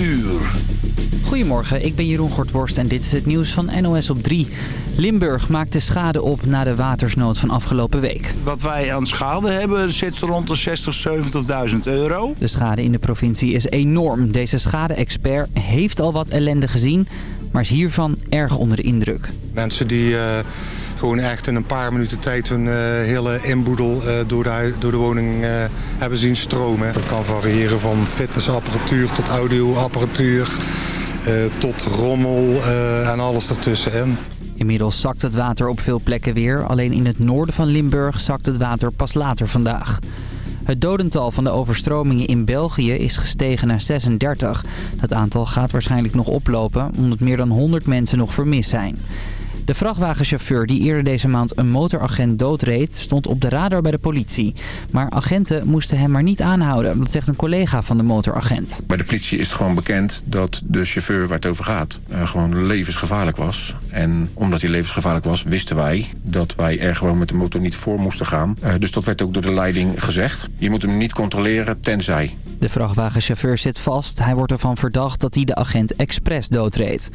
uur. Goedemorgen, ik ben Jeroen Gortworst en dit is het nieuws van NOS op 3. Limburg maakt de schade op na de watersnood van afgelopen week. Wat wij aan schade hebben zit rond de 60, 70.000 euro. De schade in de provincie is enorm. Deze schade-expert heeft al wat ellende gezien, maar is hiervan erg onder de indruk. Mensen die uh, gewoon echt in een paar minuten tijd hun uh, hele inboedel uh, door, de, door de woning hebben zien stromen. Dat kan variëren van fitnessapparatuur tot audioapparatuur, tot rommel en alles ertussenin. Inmiddels zakt het water op veel plekken weer. Alleen in het noorden van Limburg zakt het water pas later vandaag. Het dodental van de overstromingen in België is gestegen naar 36. Dat aantal gaat waarschijnlijk nog oplopen omdat meer dan 100 mensen nog vermist zijn. De vrachtwagenchauffeur die eerder deze maand een motoragent doodreed... stond op de radar bij de politie. Maar agenten moesten hem maar niet aanhouden. Dat zegt een collega van de motoragent. Bij de politie is het gewoon bekend dat de chauffeur waar het over gaat... Uh, gewoon levensgevaarlijk was. En omdat hij levensgevaarlijk was, wisten wij... dat wij er gewoon met de motor niet voor moesten gaan. Uh, dus dat werd ook door de leiding gezegd. Je moet hem niet controleren, tenzij. De vrachtwagenchauffeur zit vast. Hij wordt ervan verdacht dat hij de agent expres doodreed.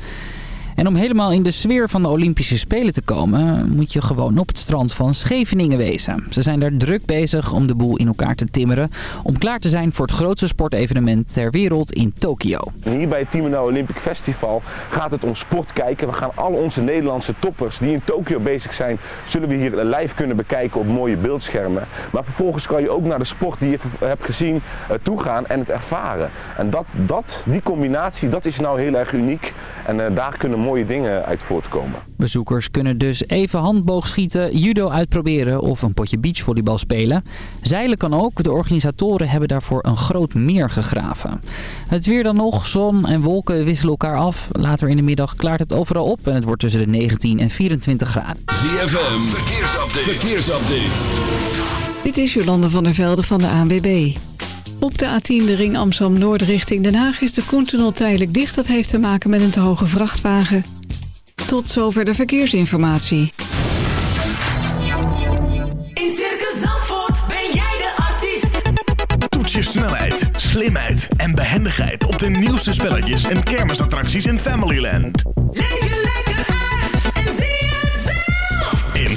En om helemaal in de sfeer van de Olympische Spelen te komen... moet je gewoon op het strand van Scheveningen wezen. Ze zijn daar druk bezig om de boel in elkaar te timmeren... om klaar te zijn voor het grootste sportevenement ter wereld in Tokio. Hier bij het Timeno Olympic Festival gaat het om sport kijken. We gaan al onze Nederlandse toppers die in Tokio bezig zijn... zullen we hier live kunnen bekijken op mooie beeldschermen. Maar vervolgens kan je ook naar de sport die je hebt gezien toegaan en het ervaren. En dat, dat, die combinatie, dat is nou heel erg uniek. En uh, daar kunnen mooie dingen uit voortkomen. Bezoekers kunnen dus even handboogschieten, judo uitproberen of een potje beachvolleybal spelen. Zeilen kan ook. De organisatoren hebben daarvoor een groot meer gegraven. Het weer dan nog. Zon en wolken wisselen elkaar af. Later in de middag klaart het overal op en het wordt tussen de 19 en 24 graden. ZFM, verkeersupdate. verkeersupdate. Dit is Jolande van der Velde van de ANWB. Op de A10 de ring Amsterdam-Noord richting Den Haag is de Koentunnel tijdelijk dicht. Dat heeft te maken met een te hoge vrachtwagen. Tot zover de verkeersinformatie. In Circus Zandvoort ben jij de artiest. Toets je snelheid, slimheid en behendigheid op de nieuwste spelletjes en kermisattracties in Familyland. Leef lekker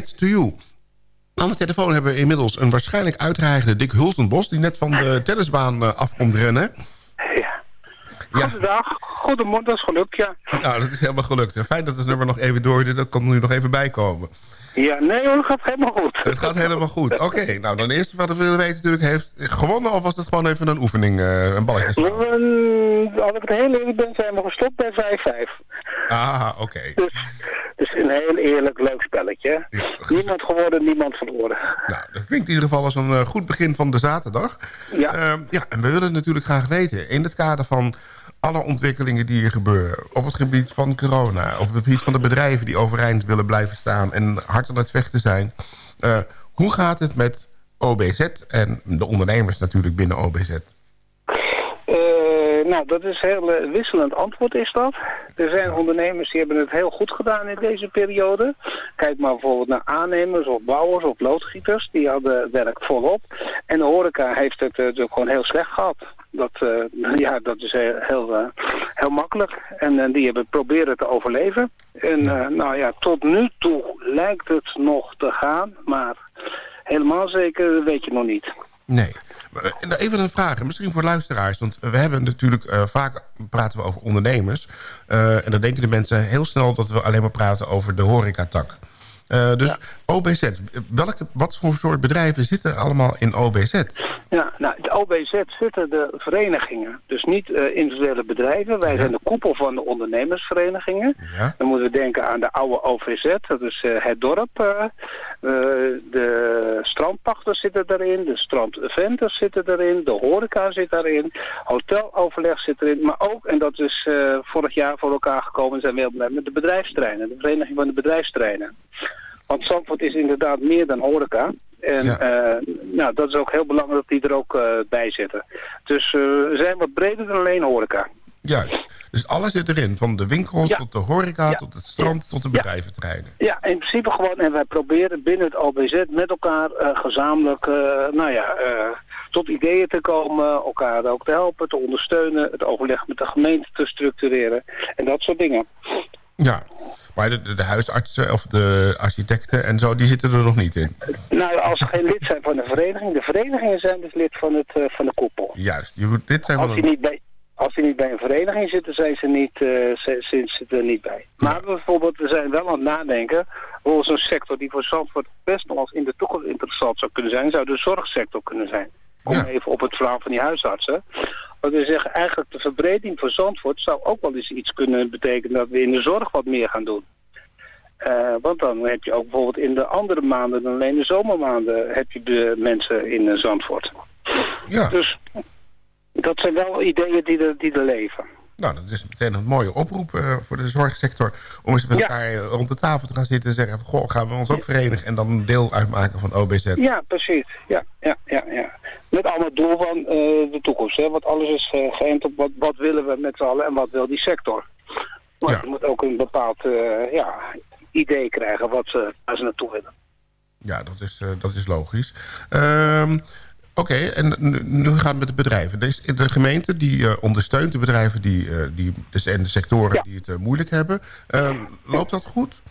Get To You. Aan de telefoon hebben we inmiddels een waarschijnlijk uitreigende Dick Hulsenbos... die net van de tennisbaan eh, af komt rennen. Ja. Ja. Goedendag. Goedemorgen, dat is gelukt, ja. Nou, dat is helemaal gelukt. Fijn dat het nummer nog even door Dat kan nu nog even bijkomen. Ja, nee hoor, het gaat helemaal goed. Het gaat helemaal goed. Oké, nou dan eerst wat we willen weten natuurlijk... heeft gewonnen of was het gewoon even een oefening, eh, een balletje? Mm, Als ik het heel eerlijk ben, zijn we gestopt bij 5-5. Ah, oké. Dus, dus een heel eerlijk leuk spelletje. Niemand geworden, niemand verloren. Nou, dat klinkt in ieder geval als een eh, goed begin van de zaterdag. Ja. Ehm, ja, en we willen natuurlijk graag weten... in het kader van alle ontwikkelingen die er gebeuren... op het gebied van corona... op het gebied van de bedrijven die overeind willen blijven staan... en hard aan het vechten zijn... eh, hoe gaat het met OBZ en de ondernemers natuurlijk binnen OBZ? Eh, nou, dat is heel eh, wisselend antwoord is dat. Er zijn ondernemers die hebben het heel goed gedaan in deze periode. Kijk maar bijvoorbeeld naar aannemers of bouwers of loodgieters. Die hadden werk volop. En de horeca heeft het uh, gewoon heel slecht gehad. Dat, uh, ja, dat is heel, heel, uh, heel makkelijk. En uh, die hebben proberen te overleven. En nou ja, tot nu toe lijkt het nog te gaan. Maar helemaal zeker weet je nog niet. Nee. Even een vraag, misschien voor luisteraars. Want we hebben natuurlijk uh, vaak praten we over ondernemers. Uh, en dan denken de mensen heel snel dat we alleen maar praten over de horecatak. Uh, dus ja. OBZ, welke, wat voor soort bedrijven zitten allemaal in OBZ? Ja, nou, de OBZ zitten de verenigingen. Dus niet uh, individuele bedrijven. Wij ja. zijn de koepel van de ondernemersverenigingen. Ja. Dan moeten we denken aan de oude OVZ, dat is uh, het dorp. De strandpachters zitten daarin, de strandventers zitten daarin, de horeca zit daarin, hoteloverleg zit erin. Maar ook, en dat is vorig jaar voor elkaar gekomen, zijn we heel blij met de bedrijfstreinen, de vereniging van de bedrijfstreinen. Want Zandvoort is inderdaad meer dan horeca. En ja. uh, nou, dat is ook heel belangrijk dat die er ook uh, bij zitten. Dus uh, we zijn wat breder dan alleen horeca. Juist. Dus alles zit erin. Van de winkels ja. tot de horeca, ja. tot het strand, tot de bedrijventreinen. Ja, in principe gewoon. En wij proberen binnen het OBZ met elkaar gezamenlijk, nou ja, tot ideeën te komen. Elkaar ook te helpen, te ondersteunen. Het overleg met de gemeente te structureren. En dat soort dingen. Ja, maar de, de, de, huisartsen of de architecten en zo, die zitten er nog niet in? Nou, als ze geen lid zijn van de vereniging. De verenigingen zijn dus lid van, het, uh, van de koepel. Juist, je moet lid zijn als van die niet bij, Als die niet bij een vereniging zitten, zijn ze, niet, uh, ze, ze er niet bij. Maar bijvoorbeeld, we zijn wel aan het nadenken... hoe zo'n sector die voor Zandvoort best nog als in de toekomst interessant zou kunnen zijn... zou de zorgsector kunnen zijn. Om ja. even op het verhaal van die huisartsen. Want we zeggen eigenlijk de verbreding van Zandvoort zou ook wel eens iets kunnen betekenen dat we in de zorg wat meer gaan doen. Uh, want dan heb je ook bijvoorbeeld in de andere maanden dan alleen de zomermaanden heb je de mensen in uh, Zandvoort. Ja. Dus dat zijn wel ideeën die er, die er leven. Nou, dat is meteen een mooie oproep uh, voor de zorgsector. Om eens met ja. elkaar rond de tafel te gaan zitten en zeggen... Van, goh, gaan we ons ook verenigen en dan een deel uitmaken van OBZ. Ja, precies. Ja, ja, ja, ja. Met allemaal het doel van uh, de toekomst. Hè? Want alles is uh, geënt op wat, wat willen we met z'n allen en wat wil die sector. Maar ja. je moet ook een bepaald ja, idee krijgen wat ze, waar ze naartoe willen. Ja, dat is, dat is logisch. Um, Oké, okay, en nu gaat het met de bedrijven. De, de gemeente die uh, ondersteunt de bedrijven die, uh, die, dus en de sectoren ja. die het uh, moeilijk hebben. loopt dat goed?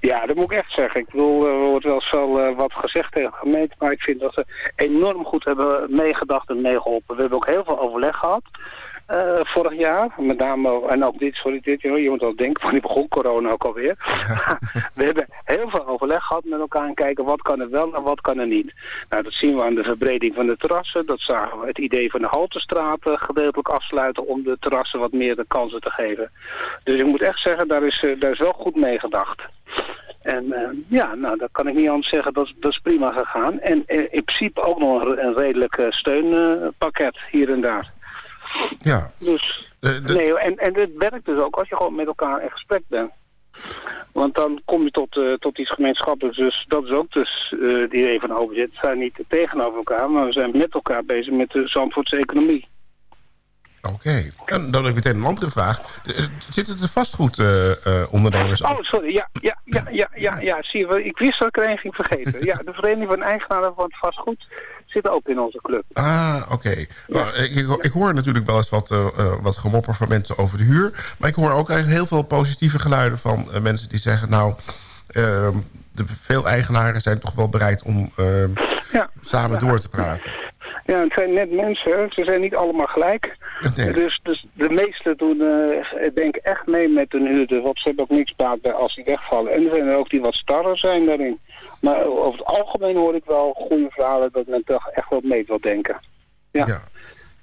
Ja, dat moet ik echt zeggen. Ik bedoel, er wordt wel eens wel wat gezegd tegen de gemeente, maar ik vind dat ze enorm goed hebben meegedacht en meegeholpen. We hebben ook heel veel overleg gehad. Uh, vorig jaar, met name, en ook dit, sorry, dit je moet wel denken, van die begon corona ook alweer. We hebben heel veel overleg gehad met elkaar en kijken wat kan er wel en wat kan er niet. Nou, dat zien we aan de verbreding van de terrassen, dat zagen we het idee van de Haltestraat uh, gedeeltelijk afsluiten om de terrassen wat meer de kansen te geven. Dus ik moet echt zeggen, daar is, uh, daar is wel goed mee gedacht. En uh, ja, nou, dat kan ik niet anders zeggen. Dat, dat is prima gegaan. En uh, in principe ook nog een, een redelijk uh, steunpakket hier en daar. Ja. Dus, de, de... nee, en, en het werkt dus ook als je gewoon met elkaar in gesprek bent. Want dan kom je tot, uh, tot iets gemeenschappelijks. Dus dat is ook dus uh, die idee van overzet. We zijn niet tegenover elkaar, maar we zijn met elkaar bezig met de Zandvoortse economie. Oké. En dan heb ik meteen een andere vraag. Eh, Zitten er vastgoedondernemers Oh, sorry. Ja, ja, ja, ja, ja, ja. Zie je, wel, ik wist dat ik er één ging vergeten. Ja, de Vereniging van Eigenaren van het Vastgoed zit ook in onze club. Ah, oké. Nou, ik, ik, ik hoor natuurlijk wel eens wat, eh, eh, wat gemopper van mensen over de huur. Maar ik hoor ook eigenlijk heel veel positieve geluiden van mensen die zeggen... nou, ehm, de, veel eigenaren zijn toch wel bereid om ehm, samen door te praten. Ja, het zijn net mensen. Ze zijn niet allemaal gelijk. Dus, dus de meesten doen eh, denk ik echt mee met hun huurder. Want ze hebben ook niks baat bij als die wegvallen. En er zijn er ook die wat starrer zijn daarin. Maar over het algemeen hoor ik wel goede verhalen dat men toch echt wel mee wil denken. Ja.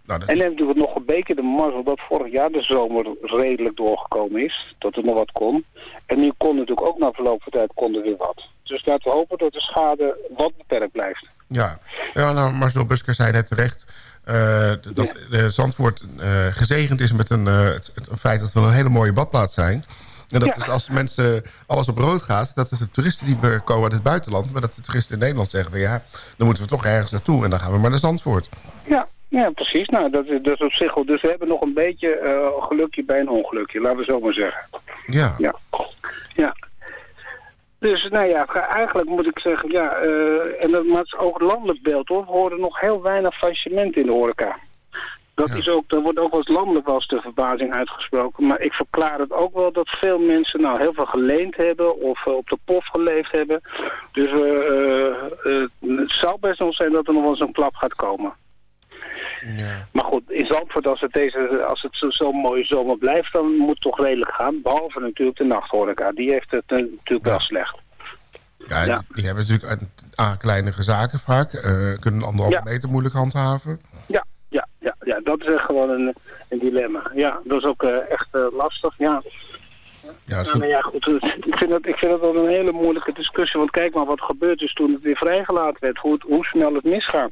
Nou, En dan hebben we nog een beetje de mazzel dat vorig jaar de zomer redelijk doorgekomen is. Dat er nog wat kon. En nu kon natuurlijk ook na verloop van tijd kon er weer wat. Dus laten we hopen dat de schade wat beperkt blijft. Ja, ja nou, Marcel Busker zei net terecht... eh, dat eh, Zandvoort eh, gezegend is met een, eh, het, het feit dat we een hele mooie badplaats zijn. En dat is als mensen alles op rood gaat... dat is de toeristen die meer komen uit het buitenland... maar dat de toeristen in Nederland zeggen van ja... dan moeten we toch ergens naartoe en dan gaan we maar naar Zandvoort. Ja, ja precies. Nou, dat, is- dat is op zich wel. Dus we hebben nog een beetje eh, gelukje bij een ongelukje, laten we zo maar zeggen. Ja. Ja. ja. Dus nou ja, eigenlijk moet ik zeggen, ja, eh, en dat, is ook landelijk beeld hoor. We horen nog heel weinig faillissementen in de horeca. Dat is ook, er wordt ook wel eens landelijk wel eens de verbazing uitgesproken. Maar ik verklaar het ook wel dat veel mensen nou heel veel geleend hebben of eh, op de pof geleefd hebben. Dus het zou best nog zijn dat er nog wel eens een klap gaat komen. Maar goed, in Zandvoort, als het, deze, als het zo- zo'n mooie zomer blijft, dan moet het toch redelijk gaan. Behalve natuurlijk de nachthoreca. Die heeft het eh, natuurlijk wel slecht. Ja, Die, die hebben natuurlijk een- A, kleinere zaken vaak. eh, kunnen anderhalve meter moeilijk handhaven. Ja, ja, ja, ja, dat is echt gewoon een, een dilemma. Ja, dat is ook eh, echt lastig, ja. Ja, Ja, ja, goed, ik vind, dat, ik vind dat wel een hele moeilijke discussie. Want kijk maar wat gebeurd is toen het weer vrijgelaten werd. Hoe, hoe snel het misgaat.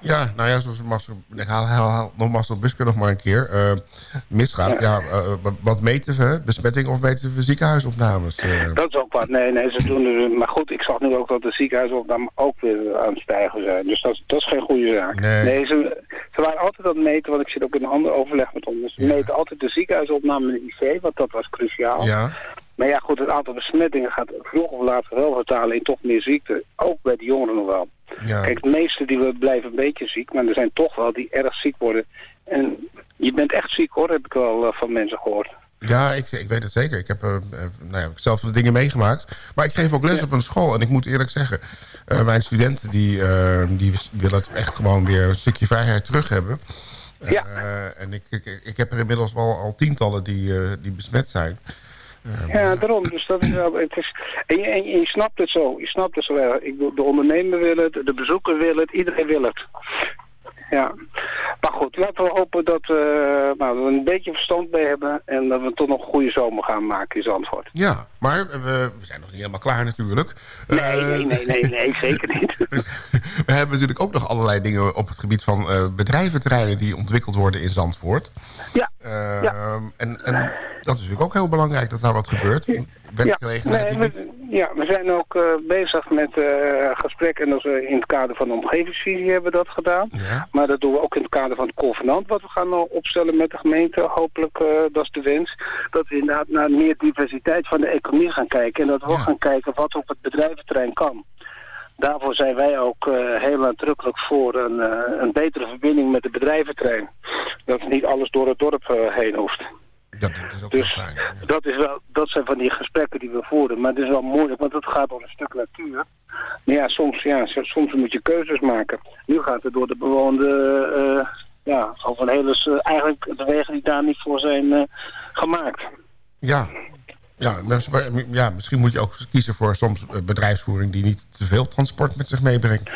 Ja, nou ja, zoals Marcel, ik haal, haal, haal nog Marcel Busker nog maar een keer. eh, misgaat, ja, eh, wat, wat meten we? Besmetting of meten we ziekenhuisopnames? eh? Dat is ook wat. Nee, nee, ze doen er... Maar goed, ik zag nu ook dat de ziekenhuisopnames ook weer aan het stijgen zijn. Dus dat, is- dat is geen goede zaak. Nee. ze, ze waren altijd aan het meten, want ik zit ook in een ander overleg met ons. Ze meten altijd de ziekenhuisopname in de IC, want dat was cruciaal. Ja. Maar ja, goed, het aantal besmettingen gaat vroeg of later wel vertalen in toch meer ziekte. Ook bij de jongeren nog wel. Ja. Kijk, de meeste die we blijven een beetje ziek, maar er zijn toch wel die erg ziek worden. En je bent echt ziek hoor, heb ik wel eh, van mensen gehoord. Ja, ik, ik weet het zeker. Ik heb, eh, eh, nou ja, zelf wat dingen meegemaakt. Maar ik geef ook les op een school. En ik moet eerlijk zeggen, mijn studenten die, eh, die willen het echt gewoon weer een stukje vrijheid terug hebben. Ja. En ik, ik, ik heb er inmiddels wel al tientallen die, die besmet zijn. Ja, daarom. Dus dat is wel, het is, en, je, en je snapt het zo. Je snapt het zo erg. Ik de ondernemer wil het, de bezoeker wil het, iedereen wil het. Ja. Maar goed, laten we hopen dat, eh, nou, we een beetje verstand bij hebben en dat we toch nog een goede zomer gaan maken in Zandvoort. Ja, maar we, we zijn nog niet helemaal klaar natuurlijk. Nee, Eh, nee, nee, nee, nee, zeker niet. We hebben natuurlijk ook nog allerlei dingen op het gebied van eh, bedrijventerreinen... die ontwikkeld worden in Zandvoort. Ja. Eh, En, en dat is natuurlijk ook heel belangrijk dat daar wat gebeurt. Werkgelegenheid nee, die niet... ja, we zijn ook eh, bezig met eh gesprekken. En dat in het kader van de omgevingsvisie hebben we dat gedaan. Ja. Maar dat doen we ook in het kader van het convenant wat we gaan eh, opstellen met de gemeente. Hopelijk, dat is de wens. Dat we inderdaad naar meer diversiteit van de economie gaan kijken. En dat we ook gaan kijken wat op het bedrijventerrein kan. Daarvoor zijn wij ook heel nadrukkelijk voor een, een betere verbinding met de bedrijventrein. Dat niet alles door het dorp heen hoeft. Ja, dat is ook Dus fijn. dat, is wel, dat zijn van die gesprekken die we voeren. Maar het is wel moeilijk, want het gaat door een stuk natuur. Maar ja, soms, ja, soms moet je keuzes maken. Nu gaat het door de bewoonde, eh, ja, over een hele, s- eigenlijk de wegen die daar niet voor zijn eh, gemaakt. Ja. Ja, ja, misschien moet je ook kiezen voor soms eh, bedrijfsvoering... die niet te veel transport met zich meebrengt.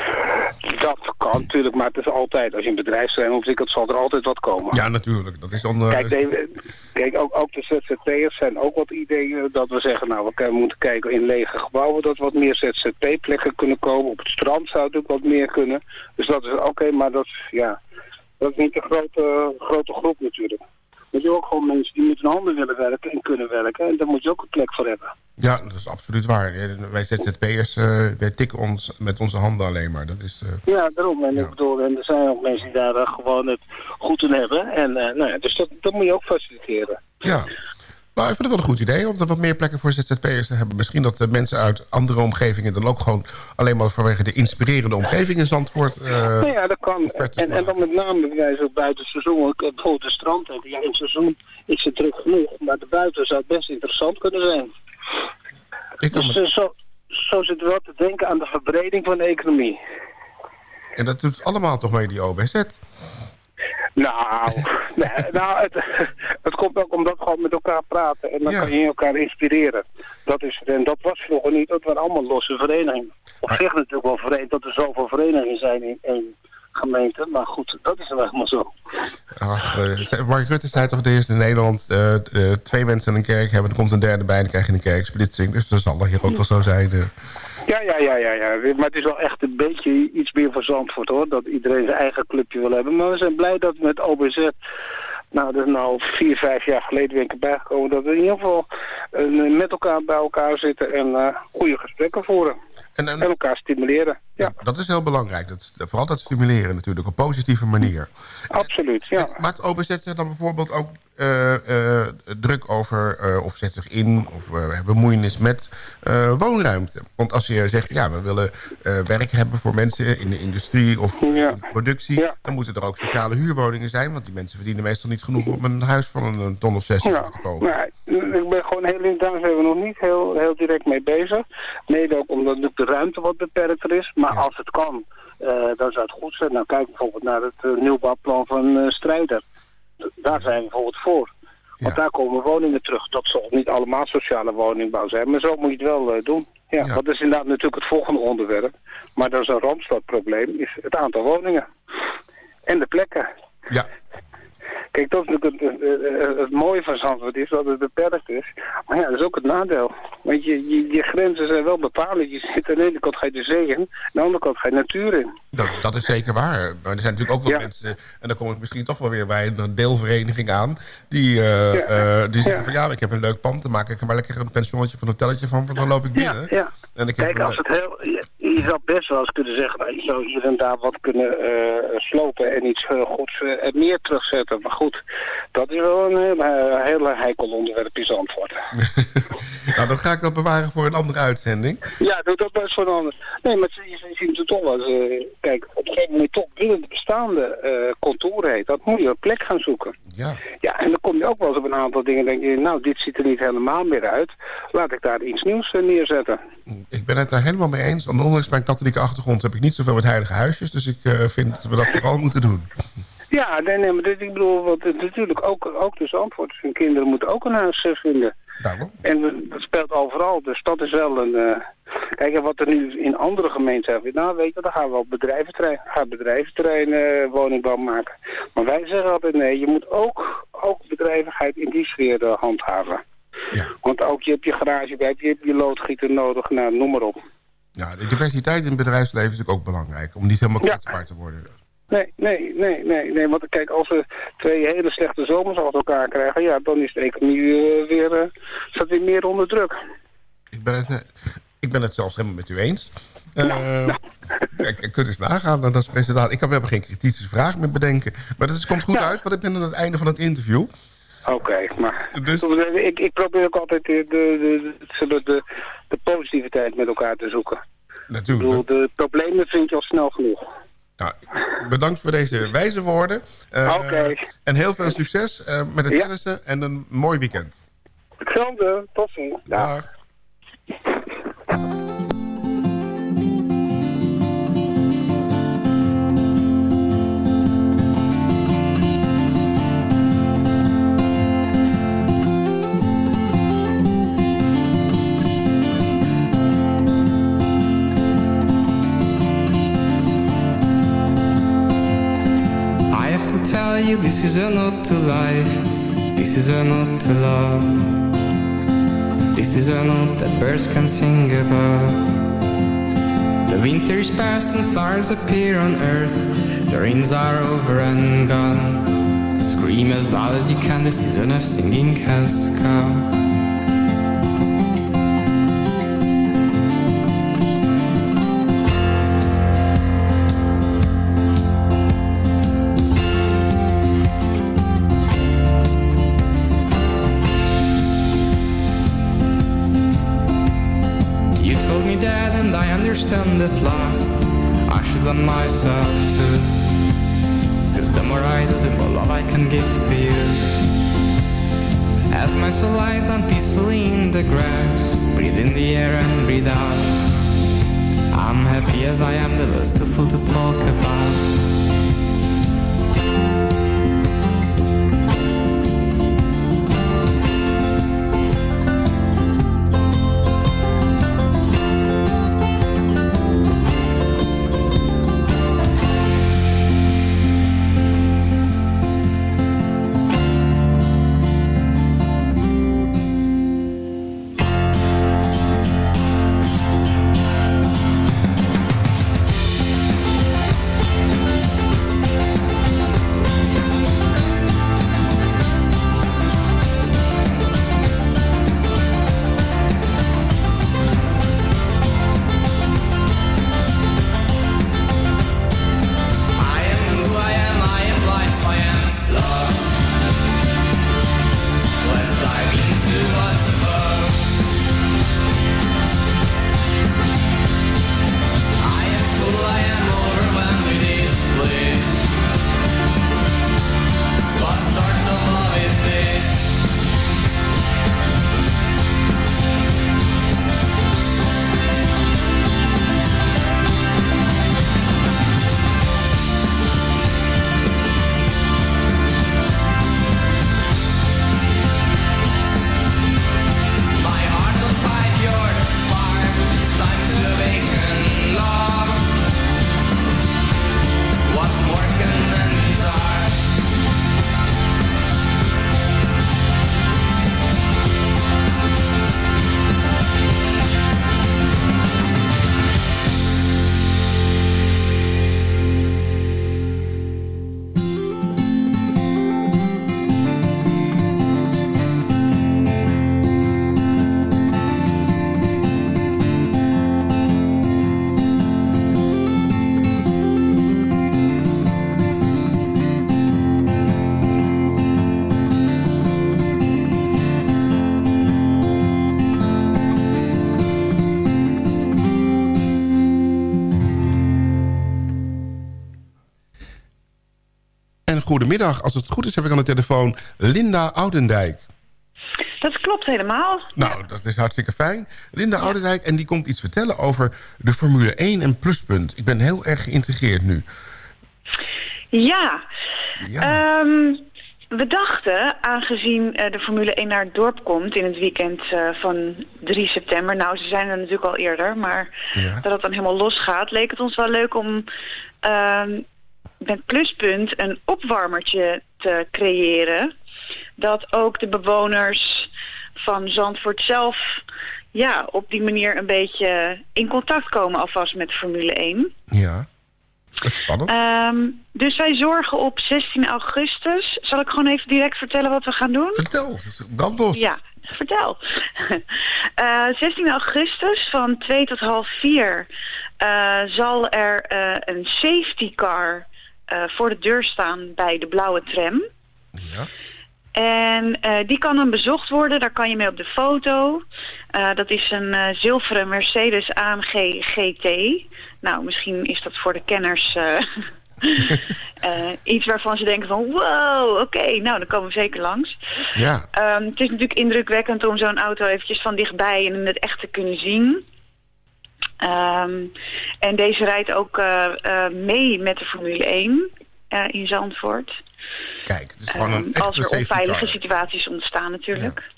Dat natuurlijk, maar het is altijd, als je een bedrijfsterrein ontwikkelt, zal er altijd wat komen. Ja, natuurlijk. Dat is dan... eh, Kijk, kijk ook, ook de ZZP'ers zijn ook wat ideeën dat we zeggen, nou, we moeten kijken in lege gebouwen dat wat meer ZZP-plekken kunnen komen. Op het strand zou het ook wat meer kunnen. Dus dat is oké, maar dat, is, ja, dat is niet de grote, grote groep natuurlijk. Maar je ook gewoon mensen die met hun handen willen werken en kunnen werken. En daar moet je ook een plek voor hebben. Ja, dat is absoluut waar. Wij ZZP'ers, eh wij tikken ons met onze handen alleen maar. Dat is, eh, Ja, daarom. En ik bedoel, en er zijn ook mensen die daar eh, gewoon het goed in hebben. En nou ja, dus dat, dat moet je ook faciliteren. ja. Maar ik vind het wel een goed idee om er wat meer plekken voor ZZP'ers te hebben. Misschien dat de mensen uit andere omgevingen dan ook gewoon alleen maar vanwege de inspirerende omgeving in Zandvoort... eh, nou ja, dat kan. En, en dan met name bij wijze van buiten seizoen. Heb Bijvoorbeeld de strand. Ja, in het seizoen is het druk genoeg. Maar de buiten zou het best interessant kunnen zijn. Dus eh, zo, zo zit wel te denken aan de verbreding van de economie. En dat doet allemaal toch mee die OBZ. Nou, nee, nou het, het komt ook omdat we gewoon met elkaar praten. En dan kan je elkaar inspireren. Dat is het. En dat was vroeger niet. Dat waren allemaal losse verenigingen. Op zich natuurlijk wel vreemd dat er zoveel verenigingen zijn in één gemeente. Maar goed, dat is wel helemaal zo. Ach, eh, Mark Rutte zei toch de eerste in Nederland... eh, eh, twee mensen in een kerk hebben, er komt een derde bij... en dan krijg je een kerksplitsing. Dus dat zal hier ook wel zo zijn. Ja, ja, ja, ja, ja. Maar het is wel echt een beetje iets meer voor Zandvoort hoor. Dat iedereen zijn eigen clubje wil hebben. Maar we zijn blij dat met OBZ... Nou, dat is nou vier, vijf jaar geleden ben ik erbij gekomen... dat we in ieder geval met elkaar bij elkaar zitten en goede gesprekken voeren. En, elkaar stimuleren. Ja, Dat is heel belangrijk. Dat, vooral dat stimuleren natuurlijk, op een positieve manier. absoluut. Ja. Maakt OBZ zich dan bijvoorbeeld ook eh, eh, druk over... eh, of zet zich in of bemoeienis met woonruimte? Want als je zegt, ja, we willen werk hebben voor mensen in de industrie of in de productie... dan moeten er ook sociale huurwoningen zijn... want die mensen verdienen meestal niet genoeg om een huis van een, ton of zes Ja, te kopen. maar ik ben gewoon heel in daar zijn we nog niet heel, heel direct mee bezig. Mede ook omdat natuurlijk de ruimte wat beperkter is. Maar als het kan, eh, dan zou het goed zijn. Nou, kijk bijvoorbeeld naar het eh, nieuwbouwplan van eh, Strijder. Daar zijn we bijvoorbeeld voor. Want daar komen woningen terug. Dat zal niet allemaal sociale woningbouw zijn. Maar zo moet je het wel doen. Ja, Dat is inderdaad natuurlijk het volgende onderwerp. Maar dat is een Randstadprobleem. Is het aantal woningen. En de plekken. Ja. Kijk, dat is natuurlijk het, het, het- het mooie van Zandvoort is dat het beperkt is. Maar ja, dat is ook het nadeel. Want je, je, je grenzen zijn wel bepalend. Je zit aan de ene kant ga je de zee in, aan de andere kant ga je natuur in. Dat, dat is zeker waar. Maar er zijn natuurlijk ook wel mensen... en dan kom ik misschien toch wel weer bij een deelvereniging aan... die, eh, eh, die zeggen van ja, ik heb een leuk pand... dan maak ik er maar lekker een pensionnetje van een hotelletje van... want dan loop ik binnen. Ja. En ik heb Kijk, als het heel, je, je zou best wel eens kunnen zeggen, nou, je zou hier en daar wat kunnen eh, slopen en iets goeds en meer terugzetten. Maar goed, dat is wel een heel, eh, heel heikel onderwerp in Zandvoort. nou, dat ga ik wel bewaren voor een andere uitzending. Ja, doe dat best voor een ander. Nee, maar je, ziet het toch wel eens. eh, kijk, op een gegeven moment toch binnen de bestaande eh contouren heet. Dat moet je een plek gaan zoeken. Ja. Ja, en dan kom je ook wel eens op een aantal dingen. denk je, nou, dit ziet er niet helemaal meer uit. Laat ik daar iets nieuws eh, neerzetten. Ik ben het daar helemaal mee eens. Ondanks mijn katholieke achtergrond heb ik niet zoveel met heilige huisjes. Dus ik eh, vind dat we dat vooral moeten doen. Ja, nee, nee, maar dit, ik bedoel, wat het natuurlijk ook, ook dus antwoord. Hun kinderen moeten ook een huis eh, vinden. Daarom. En dat speelt overal, dus dat is wel een... eh, Kijk, wat er nu in andere gemeenten hebben, nou weet je, dan gaan we op bedrijventerrein, gaan bedrijventerrein woningbouw maken. Maar wij zeggen altijd nee, je moet ook, ook bedrijvigheid in die sfeer eh, handhaven. Want ook je hebt je garage, je hebt je, hebt je loodgieter nodig, nou, noem maar op. Ja, de diversiteit in het bedrijfsleven is natuurlijk ook belangrijk. Om niet helemaal kwetsbaar te worden. Nee, nee, nee, nee, nee. Want kijk, als we twee hele slechte zomers achter elkaar krijgen, ja, dan is de economie eh, weer, eh, staat weer meer onder druk. Ik ben het, eh, ik ben het zelfs helemaal met u eens. Eh, Ik, ik kunt eens nagaan. Dat is presentatie. Ik kan we hebben geen kritische vraag meer bedenken. Maar dat is, komt goed uit, want ik ben aan het einde van het interview. Oké, maar Dus- ik, ik probeer ook altijd de, de, de, de, de, de positiviteit met elkaar te zoeken. Natuurlijk. Ik bedoel, de problemen vind je al snel genoeg. Nou, bedankt voor deze wijze woorden. Oké. En heel veel succes eh, met het tennissen en een mooi weekend. Hetzelfde, tot ziens. Dag. I you, this is a note to life. This is a note to love. This is a note that birds can sing about. The winter is past and flowers appear on earth. The rains are over and gone. Scream as loud as you can, the season of singing has come. At last I should lend myself to. Cause the more I do, the more love I can give to you. As my soul lies down peacefully in the grass Breathe in the air and breathe out. I'm happy as I am, the less the fool to talk about goedemiddag, als het goed is heb ik aan de telefoon Linda Oudendijk. Dat klopt helemaal. Nou, dat is hartstikke fijn. Linda Oudendijk, en die komt iets vertellen over de Formule 1 en Pluspunt. Ik ben heel erg geïntegreerd nu. Ja. Ehm, we dachten, aangezien eh, de Formule 1 naar het dorp komt in het weekend eh, van 3 september. Nou, ze zijn er natuurlijk al eerder, maar dat het dan helemaal losgaat. Leek het ons wel leuk om ehm, met Pluspunt een opwarmertje te creëren. Dat ook de bewoners van Zandvoort zelf ja, op die manier een beetje in contact komen alvast met Formule 1. Ja, dat is spannend. Ehm, dus wij zorgen op 16 augustus. Zal ik gewoon even direct vertellen wat we gaan doen? Vertel, brand los. Ja, vertel. Eh 16 augustus van 2 tot half 4 eh, zal er eh, een safety car eh, voor de deur staan bij de blauwe tram. Ja. En eh, die kan dan bezocht worden, daar kan je mee op de foto. Eh, dat is een eh, zilveren Mercedes AMG GT. Nou, misschien is dat voor de kenners eh, eh, iets waarvan ze denken van... wow, oké, nou, dan komen we zeker langs. Ja. Ehm, het is natuurlijk indrukwekkend om zo'n auto eventjes van dichtbij en in het echt te kunnen zien. Ehm, en deze rijdt ook eh, eh, mee met de Formule 1 eh, in Zandvoort. Kijk, het is gewoon een Ehm, als er onveilige situaties ontstaan natuurlijk.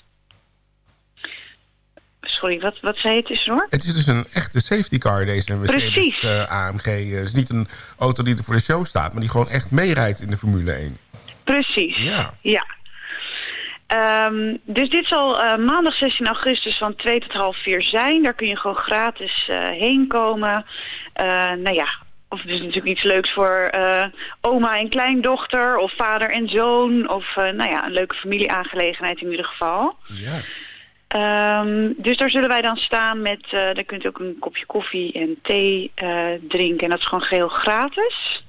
Sorry, wat, wat zei je tussendoor? Het is dus een echte safety car, deze Mercedes Precies. AMG. Het is niet een auto die er voor de show staat... maar die gewoon echt meerijdt in de Formule 1. Precies. Ja. ja. Ehm, dus dit zal eh, maandag 16 augustus van 2 tot half 4 zijn. Daar kun je gewoon gratis eh, heen komen. Eh, nou ja, of dus natuurlijk iets leuks voor oma en kleindochter of vader en zoon. Of nou ja, een leuke familieaangelegenheid in ieder geval. Ja. Ehm, dus daar zullen wij dan staan met, daar kunt u ook een kopje koffie en thee drinken. En dat is gewoon geheel gratis.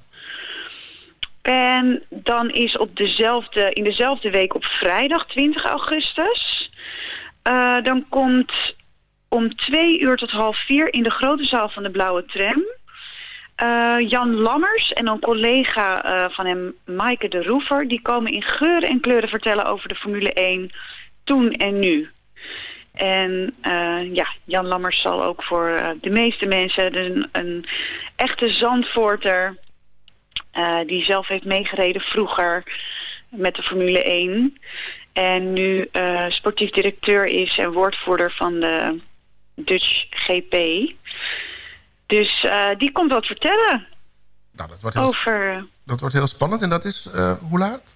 En dan is op dezelfde, in dezelfde week op vrijdag 20 augustus... eh, dan komt om twee uur tot half vier in de grote zaal van de Blauwe Tram... eh, Jan Lammers en een collega eh, van hem, Maaike de Roever... die komen in geuren en kleuren vertellen over de Formule 1 toen en nu. En ja, Jan Lammers zal ook voor de meeste mensen een, een echte Zandvoorter... eh, die zelf heeft meegereden vroeger met de Formule 1... en nu eh, sportief directeur is en woordvoerder van de Dutch GP. Dus eh, die komt wat vertellen Nou, dat wordt heel, over... dat wordt heel spannend. En dat is hoe laat?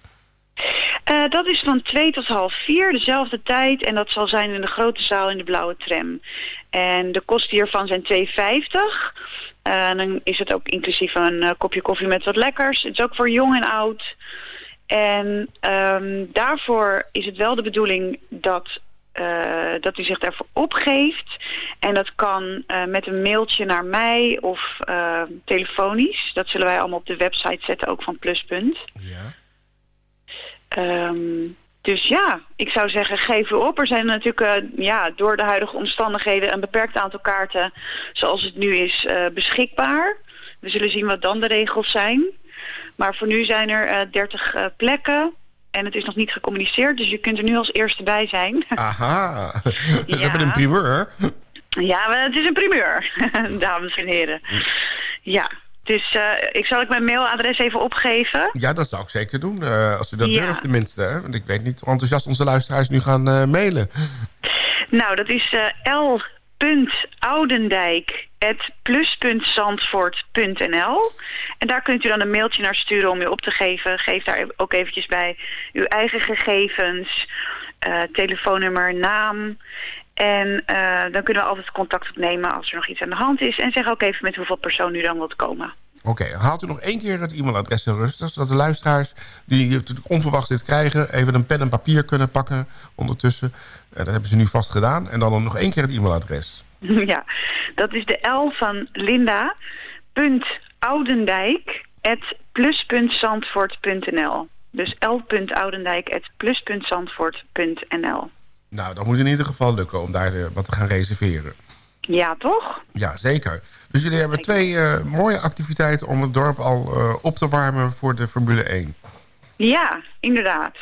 Eh, dat is van twee tot half vier, dezelfde tijd. En dat zal zijn in de grote zaal in de blauwe tram. En de kosten hiervan zijn 2,50. Eh, en dan is het ook inclusief een eh, kopje koffie met wat lekkers. Het is ook voor jong en oud. En ehm, daarvoor is het wel de bedoeling dat, eh, dat u zich daarvoor opgeeft. En dat kan eh, met een mailtje naar mij of eh, telefonisch. Dat zullen wij allemaal op de website zetten, ook van Pluspunt. Ja. Ehm, dus ja, ik zou zeggen, geef u op. Er zijn natuurlijk eh, ja, door de huidige omstandigheden een beperkt aantal kaarten zoals het nu is eh, beschikbaar. We zullen zien wat dan de regels zijn. Maar voor nu zijn er eh 30 eh, plekken en het is nog niet gecommuniceerd, dus je kunt er nu als eerste bij zijn. Aha, we hebben een primeur. ja, het is een primeur, dames en heren. Ja, dus eh, ik zal ik mijn mailadres even opgeven. Ja, dat zou ik zeker doen. eh, als u dat Ja. durft tenminste. Hè? Want ik weet niet hoe enthousiast onze luisteraars nu gaan eh, mailen. Nou, dat is l.oudendijk.plus.zandvoort.nl En daar kunt u dan een mailtje naar sturen om u op te geven. Geef daar ook eventjes bij uw eigen gegevens, telefoonnummer, naam. En dan kunnen we altijd contact opnemen als er nog iets aan de hand is. En zeg ook even met hoeveel persoon u dan wilt komen. Oké, haalt u nog één keer het e-mailadres rustig... zodat de luisteraars die onverwachts dit krijgen... even een pen en papier kunnen pakken ondertussen. Eh, dat hebben ze nu vast gedaan. En dan nog één keer het e-mailadres. ja, dat is de L van Linda. Punt Oudendijk at plus.zandvoort.nl. Dus l.oudendijk at plus.zandvoort.nl. Nou, dat moet in ieder geval lukken om daar eh, wat te gaan reserveren. Ja, toch? Ja, zeker. Dus jullie hebben twee eh, mooie activiteiten... om het dorp al eh, op te warmen voor de Formule 1. Ja, inderdaad.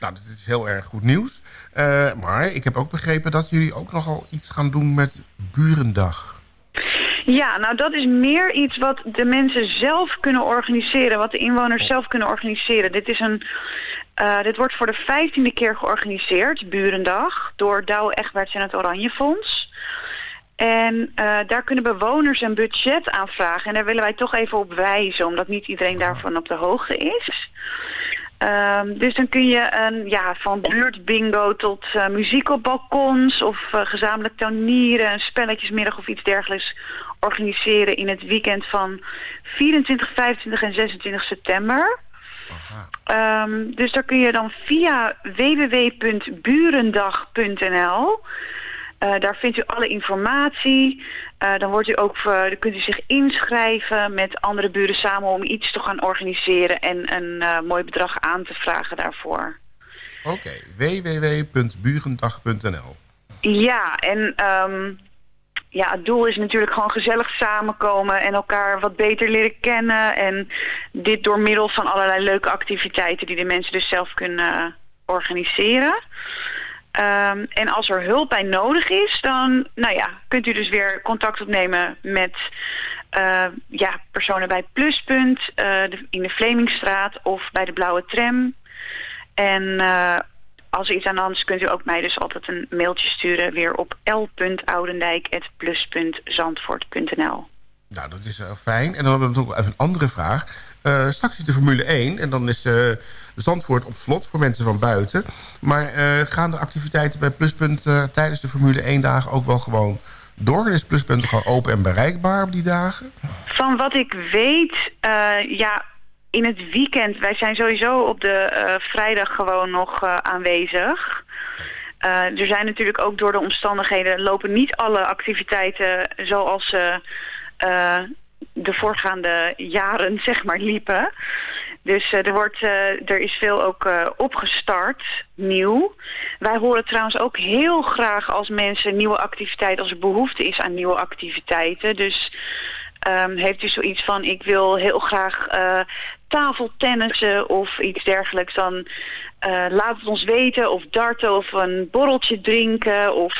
Nou, dat is heel erg goed nieuws. Eh, maar ik heb ook begrepen dat jullie ook nogal iets gaan doen met Burendag. Ja, nou dat is meer iets wat de mensen zelf kunnen organiseren, wat de inwoners zelf kunnen organiseren. Dit, is een, dit wordt voor de vijftiende keer georganiseerd, Burendag, door Douwe Egberts en het Oranje Fonds. En eh, daar kunnen bewoners een budget aanvragen. En daar willen wij toch even op wijzen, omdat niet iedereen daarvan op de hoogte is. Ehm, dus dan kun je een, ja, van buurtbingo tot eh, muziek op balkons of eh, gezamenlijk tuinieren, een spelletjesmiddag of iets dergelijks organiseren in het weekend van 24, 25 en 26 september. Ehm, dus daar kun je dan via www.burendag.nl eh, daar vindt u alle informatie. Eh, dan, wordt u ook, eh, kunt u zich inschrijven met andere buren samen om iets te gaan organiseren en een mooi bedrag aan te vragen daarvoor. Oké, www.burendag.nl Ja, en ehm, ja, het doel is natuurlijk gewoon gezellig samenkomen en elkaar wat beter leren kennen. En dit door middel van allerlei leuke activiteiten die de mensen dus zelf kunnen organiseren. Ehm, en als er hulp bij nodig is, dan nou ja, kunt u dus weer contact opnemen met eh, ja, personen bij Pluspunt eh, in de Vlemingstraat of bij de Blauwe Tram. En eh, als er iets aan de kunt u ook mij dus altijd een mailtje sturen weer op l.oudendijk.plus.zandvoort.nl. Nou, dat is fijn. En dan hebben we nog even een andere vraag. Straks is de Formule 1 en dan is Zandvoort op slot voor mensen van buiten. Maar uh, gaan de activiteiten bij Pluspunt tijdens de Formule 1 dagen ook wel gewoon door? Is Pluspunt gewoon open en bereikbaar op die dagen? Van wat ik weet, eh, ja, in het weekend, wij zijn sowieso op de eh, vrijdag gewoon nog eh, aanwezig. Eh, er zijn natuurlijk ook door de omstandigheden lopen niet alle activiteiten zoals ze eh, de voorgaande jaren zeg maar liepen. Dus eh, er, wordt, eh, er is veel ook eh, opgestart, nieuw. Wij horen trouwens ook heel graag als mensen nieuwe activiteiten, als er behoefte is aan nieuwe activiteiten. Dus ehm, heeft u zoiets van, ik wil heel graag tafeltennissen of iets dergelijks, dan eh, laat het ons weten. Of darten of een borreltje drinken. Of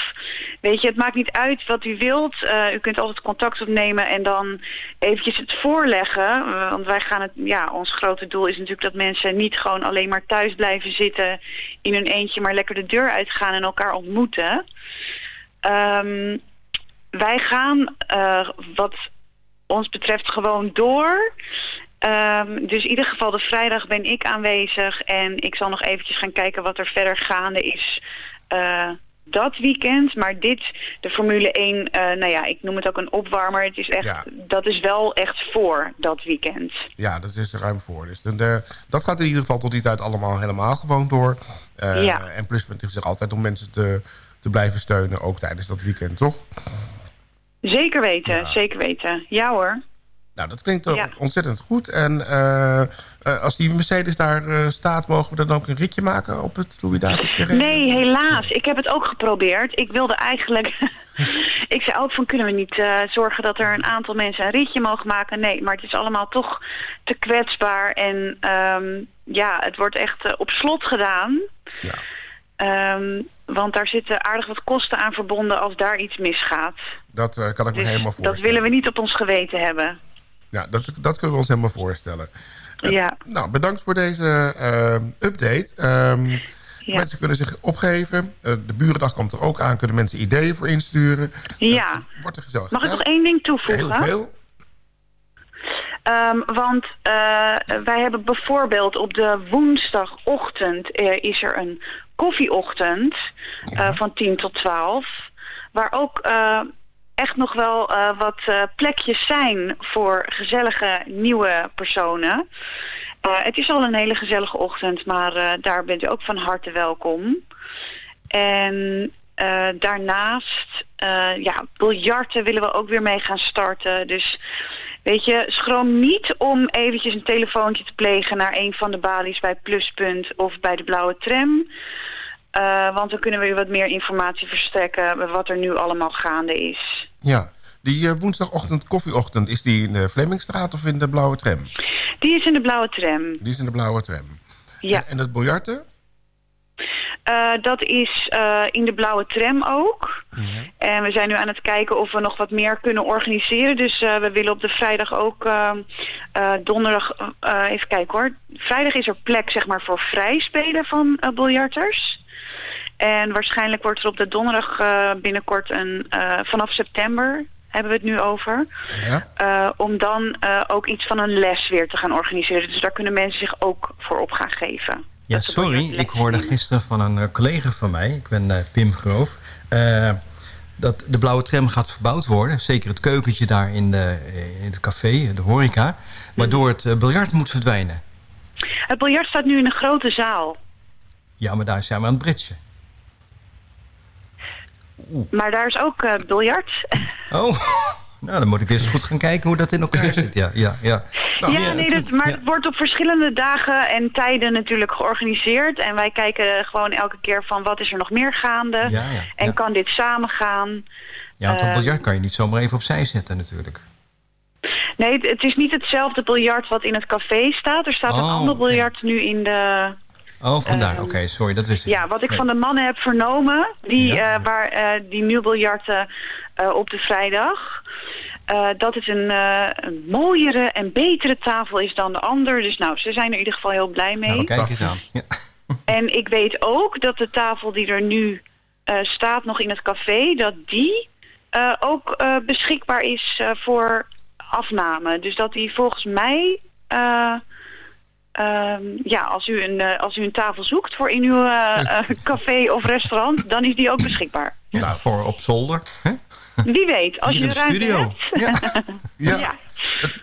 weet je, het maakt niet uit wat u wilt. Eh, u kunt altijd contact opnemen en dan eventjes het voorleggen. Eh, want wij gaan het, ja, ons grote doel is natuurlijk dat mensen niet gewoon alleen maar thuis blijven zitten in hun eentje, maar lekker de deur uitgaan en elkaar ontmoeten. Ehm, wij gaan wat ons betreft gewoon door. Ehm, dus in ieder geval de vrijdag ben ik aanwezig en ik zal nog eventjes gaan kijken wat er verder gaande is eh, dat weekend. Maar dit, de Formule 1, eh, nou ja, ik noem het ook een opwarmer. Het is echt, Ja. dat is wel echt voor dat weekend. Ja, dat is er ruim voor. Dus de, de- dat gaat in ieder geval tot die tijd allemaal helemaal gewoon door. Eh, Ja. En Pluspunt is er altijd om mensen te, te blijven steunen, ook tijdens dat weekend, toch? Zeker weten, zeker weten. Ja hoor. Nou, dat klinkt Ja. ontzettend goed. En eh, eh, als die Mercedes daar eh, staat, mogen we dan ook een ritje maken op het Louis Davids Carré? Nee, helaas. Ik heb het ook geprobeerd. Ik wilde eigenlijk... ik zei ook van, kunnen we niet zorgen dat er een aantal mensen een ritje mogen maken? Nee, maar het is allemaal toch te kwetsbaar. En ehm, ja, het wordt echt op slot gedaan. Ehm, want daar zitten aardig wat kosten aan verbonden als daar iets misgaat. Dat kan ik me Dus helemaal dat voorstellen. willen we niet op ons geweten hebben. Ja, dat, dat kunnen we ons helemaal voorstellen. Eh, Ja. Nou, bedankt voor deze eh, update. Ehm, Mensen kunnen zich opgeven. Eh, de Burendag komt er ook aan. Kunnen mensen ideeën voor insturen. Ja. Wordt er gezellig Mag ik nog één ding toevoegen? Heel veel. Ehm, want wij hebben bijvoorbeeld op de woensdagochtend is er een koffieochtend van 10 tot 12. Waar ook echt nog wel eh, wat eh, plekjes zijn voor gezellige nieuwe personen. Eh, het is al een hele gezellige ochtend, maar daar bent u ook van harte welkom. En daarnaast, ja, biljarten willen we ook weer mee gaan starten. Dus weet je, schroom niet om eventjes een telefoontje te plegen naar een van de balies bij Pluspunt of bij de Blauwe Tram. Eh, want dan kunnen we u wat meer informatie verstrekken wat er nu allemaal gaande is. Ja. Die eh, woensdagochtend koffieochtend, is die in de Vlemingstraat of in de Blauwe Tram? Die is in de Blauwe Tram. Die is in de Blauwe Tram. Ja. En, en het biljarten? Eh, dat is in de blauwe tram ook. En we zijn nu aan het kijken of we nog wat meer kunnen organiseren. Dus we willen op de vrijdag ook eh, eh, donderdag... even kijken hoor. Vrijdag is er plek zeg maar voor vrij spelen van biljarters. En waarschijnlijk wordt er op de donderdag eh, binnenkort een... eh, vanaf september hebben we het nu over. Ja. Eh, om dan eh, ook iets van een les weer te gaan organiseren. Dus daar kunnen mensen zich ook voor op gaan geven. Ja, sorry. Ik hoorde gisteren van een eh, collega van mij, ik ben eh, Pim Groof... eh, dat de blauwe tram gaat verbouwd worden. Zeker het keukentje daar in, de, in het café, de horeca. Waardoor het biljart moet verdwijnen. Het biljart staat nu in een grote zaal. Ja, maar daar zijn we aan het britsen. Maar daar is ook eh, biljart. Oh, nou dan moet ik eens goed gaan kijken hoe dat in elkaar zit. Ja, ja, ja. ja, nee, dat, maar het wordt op verschillende dagen en tijden natuurlijk georganiseerd. En wij kijken gewoon elke keer van wat is er nog meer gaande. Ja, en kan dit samen gaan. Ja, want dat Eh, biljart kan je niet zomaar even opzij zetten natuurlijk. Nee, het, is niet hetzelfde biljart wat in het café staat. Er staat een Oh, ander biljart nu in de... Oh, vandaar. Ehm, Oké, sorry, dat wist ik Ja, wat ik Nee. van de mannen heb vernomen, die, eh, waar, eh, die nu biljarten eh, op de vrijdag... eh, dat het een, eh, een mooiere en betere tafel is dan de ander. Dus nou, ze zijn er in ieder geval heel blij mee. Nou, kijk eens aan. Ja. En ik weet ook dat de tafel die er nu eh, staat nog in het café... dat die eh, ook eh, beschikbaar is eh, voor afname. Dus dat die volgens mij... eh, ehm, ja, als u, een, eh, als u een tafel zoekt voor in uw eh, eh, café of restaurant... dan is die ook beschikbaar. Ja, voor op zolder. Hè? Wie weet, als Hier je in de ruimte studio. hebt. Ja. ja.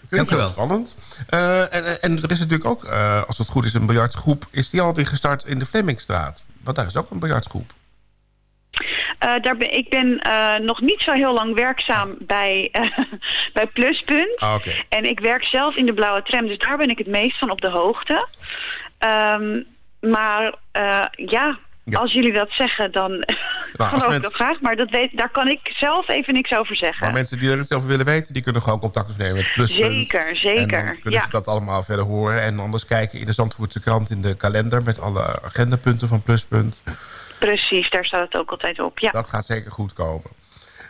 Klinkt wel spannend. Eh, en, en er is natuurlijk ook, eh, als het goed is, een biljartgroep. Is die alweer gestart in de Flemmingstraat? Want daar is ook een biljartgroep. Eh, daar ben, ik ben eh, nog niet zo heel lang werkzaam bij, eh, bij Pluspunt. Ah, oké. En ik werk zelf in de blauwe tram, dus daar ben ik het meest van op de hoogte. Ehm, maar ja, Ja. als jullie dat zeggen, dan geloof ik dat graag. Maar dat weet, daar kan ik zelf even niks over zeggen. Maar mensen die er iets over willen weten... die kunnen gewoon contact opnemen met Pluspunt. Zeker, zeker, En dan kunnen ja. ze dat allemaal verder horen. En anders kijken in de Zandvoortse krant in de kalender... met alle agendapunten van Pluspunt. Precies, daar staat het ook altijd op. Ja. Dat gaat zeker goed komen.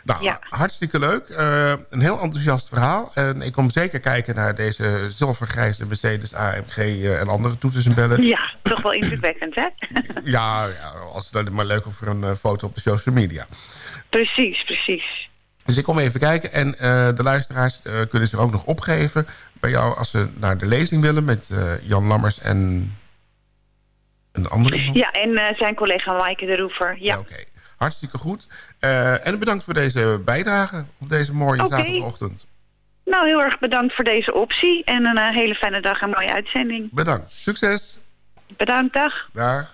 Nou, Ja. hartstikke leuk. Eh, een heel enthousiast verhaal. En ik kom zeker kijken naar deze zilvergrijze Mercedes AMG eh, en andere toeters en bellen. Ja, toch wel indrukwekkend, hè? Ja, ja als het maar leuk voor een eh, foto op de social media. precies, precies. Dus ik kom even kijken. En de luisteraars kunnen zich ook nog opgeven bij jou... als ze naar de lezing willen met Jan Lammers en een andere. Ja, en eh, zijn collega Maaike de Roever. Ja. Hartstikke goed. Eh, en bedankt voor deze bijdrage op deze mooie Oké. zaterdagochtend. Nou, heel erg bedankt voor deze optie. En een eh, hele fijne dag en mooie uitzending. Bedankt. Succes. Bedankt, dag. Dag.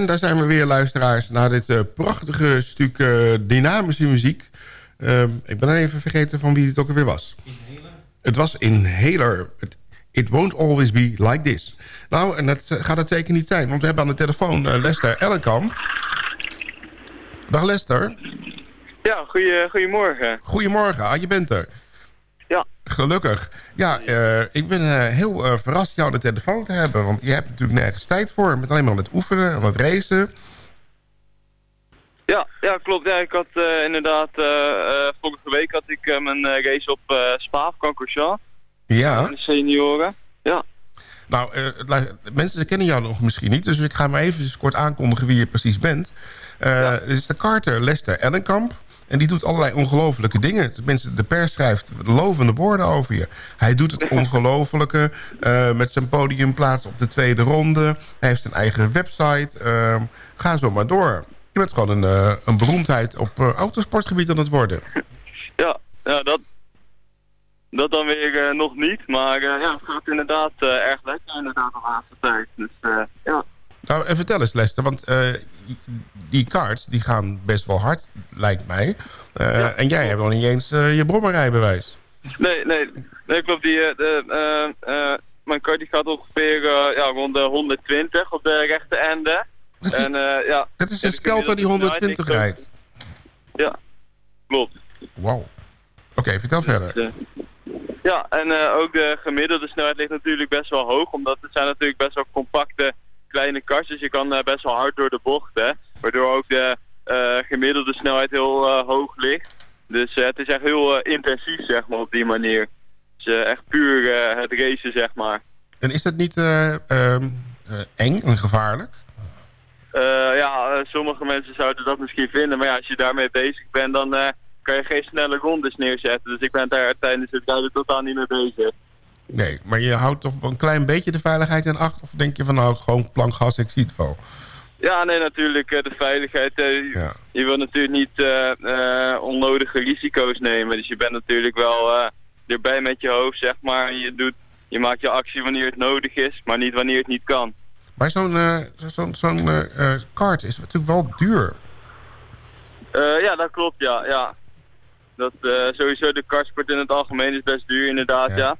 En daar zijn we weer, luisteraars, naar dit eh, prachtige stuk eh, dynamische muziek. Ehm, ik ben even vergeten van wie het ook alweer was. Het was Inhaler. Het- It won't always be like this. Nou, en dat eh, gaat het zeker niet zijn. Want we hebben aan de telefoon Lester Ellenkamp. Dag Lester. Ja, goeie, goedemorgen. Goedemorgen, ah, je bent er. Ja. Gelukkig. Ja, eh, ik ben eh, heel eh, verrast jou de telefoon te hebben. Want je hebt natuurlijk nergens tijd voor. Bent alleen maar aan het oefenen, aan het racen. Ja, ja klopt. Ja, ik had inderdaad, vorige week had ik mijn race op eh Spa, Cancorchamps. Ja. De senioren. Ja. Nou, mensen kennen jou nog misschien niet. Dus ik ga maar even kort aankondigen wie je precies bent. Eh Het is de karter Lester Ellenkamp. En die doet allerlei ongelofelijke dingen. Mensen, de pers schrijft lovende woorden over je. Hij doet het ongelofelijke eh, met zijn podiumplaats op de tweede ronde. Hij heeft een eigen website. Ehm, ga zo maar door. Je bent gewoon een, eh, een beroemdheid op eh, autosportgebied aan het worden. Ja, ja dat, dat dan weer nog niet. Maar ja, het gaat inderdaad erg lekker inderdaad de laatste tijd. Dus ja. Nou, en vertel eens Lester, want eh, die karts die gaan best wel hard, lijkt mij. Eh, En jij hebt nog niet eens eh, je brommerrijbewijs. Nee, nee, nee klopt. Die, de, mijn kart die gaat ongeveer ja, rond de 120 op de rechte ende. En, ja, Dat is een Skelter die 120 rijdt. Ja, klopt. Wauw. Oké, vertel verder. Dus, eh, ja, en ook de gemiddelde snelheid ligt natuurlijk best wel hoog. Omdat het zijn natuurlijk best wel compacte kleine karts. Dus je kan eh, best wel hard door de bocht. Hè, waardoor ook de eh, gemiddelde snelheid heel eh, hoog ligt. Dus het is echt heel intensief zeg maar op die manier. Dus echt puur het racen zeg maar. En is dat niet eh, ehm, eh, eng en gevaarlijk? Ja, sommige mensen zouden dat misschien vinden. Maar ja, als je daarmee bezig bent dan kan je geen snelle rondes neerzetten. Dus ik ben daar tijdens het rijden totaal niet mee bezig. Nee, maar je houdt toch een klein beetje de veiligheid in acht? Of denk je van nou, gewoon plankgas, ik zie het wel? Ja, nee, natuurlijk. eh, de veiligheid. eh, je- wil natuurlijk niet eh, onnodige risico's nemen. Dus je bent natuurlijk wel erbij met je hoofd, zeg maar. Je, doet, je maakt je actie wanneer het nodig is, maar niet wanneer het niet kan. Maar zo'n zo- zo'n zo'n kart is natuurlijk wel duur. Ja, dat klopt, ja. ja. Dat, sowieso de kartsport in het algemeen is best duur, inderdaad, ja.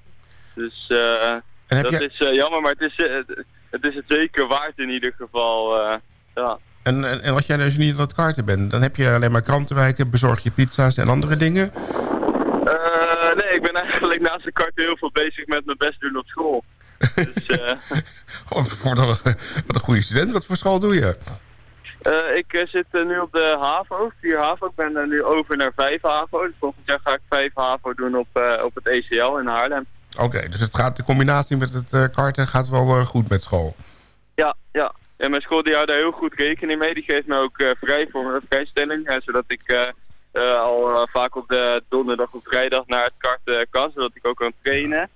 Dus eh, dat is eh, jammer, maar het is, eh, het, is het zeker waard in ieder geval. eh, ja. En, en, en als jij dus niet aan het karten bent, dan heb je alleen maar krantenwijken, bezorg je pizza's en andere dingen. Eh, nee, ik ben eigenlijk naast de kart heel veel bezig met mijn best doen op school. dus, Gewoon, wat een, goede student. Wat voor school doe je? eh, ik zit nu op de HAVO, 4 HAVO. Ik ben nu over naar 5 HAVO. Dus volgend jaar ga ik 5 HAVO doen op, op het ECL in Haarlem. Oké, dus het gaat, de combinatie met het eh, karten gaat wel eh, goed met school. Ja, ja. En mijn school die houdt daar heel goed rekening mee. Die geeft me ook eh, vrij voor een vrijstelling. zodat ik al vaak op de donderdag of vrijdag naar het kart eh, kan. Zodat ik ook kan trainen.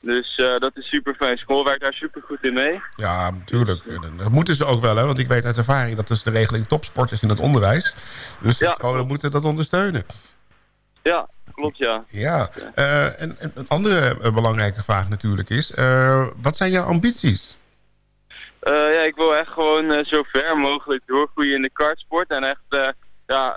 Dus dat is super fijn. School werkt daar super goed in mee. Ja, natuurlijk. Dat moeten ze ook wel, hè? Want ik weet uit ervaring dat dus de regeling topsport is in het onderwijs. Dus de scholen moeten dat ondersteunen. Ja, klopt ja. Ja. Eh, en, en een andere eh, belangrijke vraag natuurlijk is... eh, wat zijn jouw ambities? Ja, ik wil echt gewoon zo ver mogelijk doorgroeien in de kartsport. En echt ja,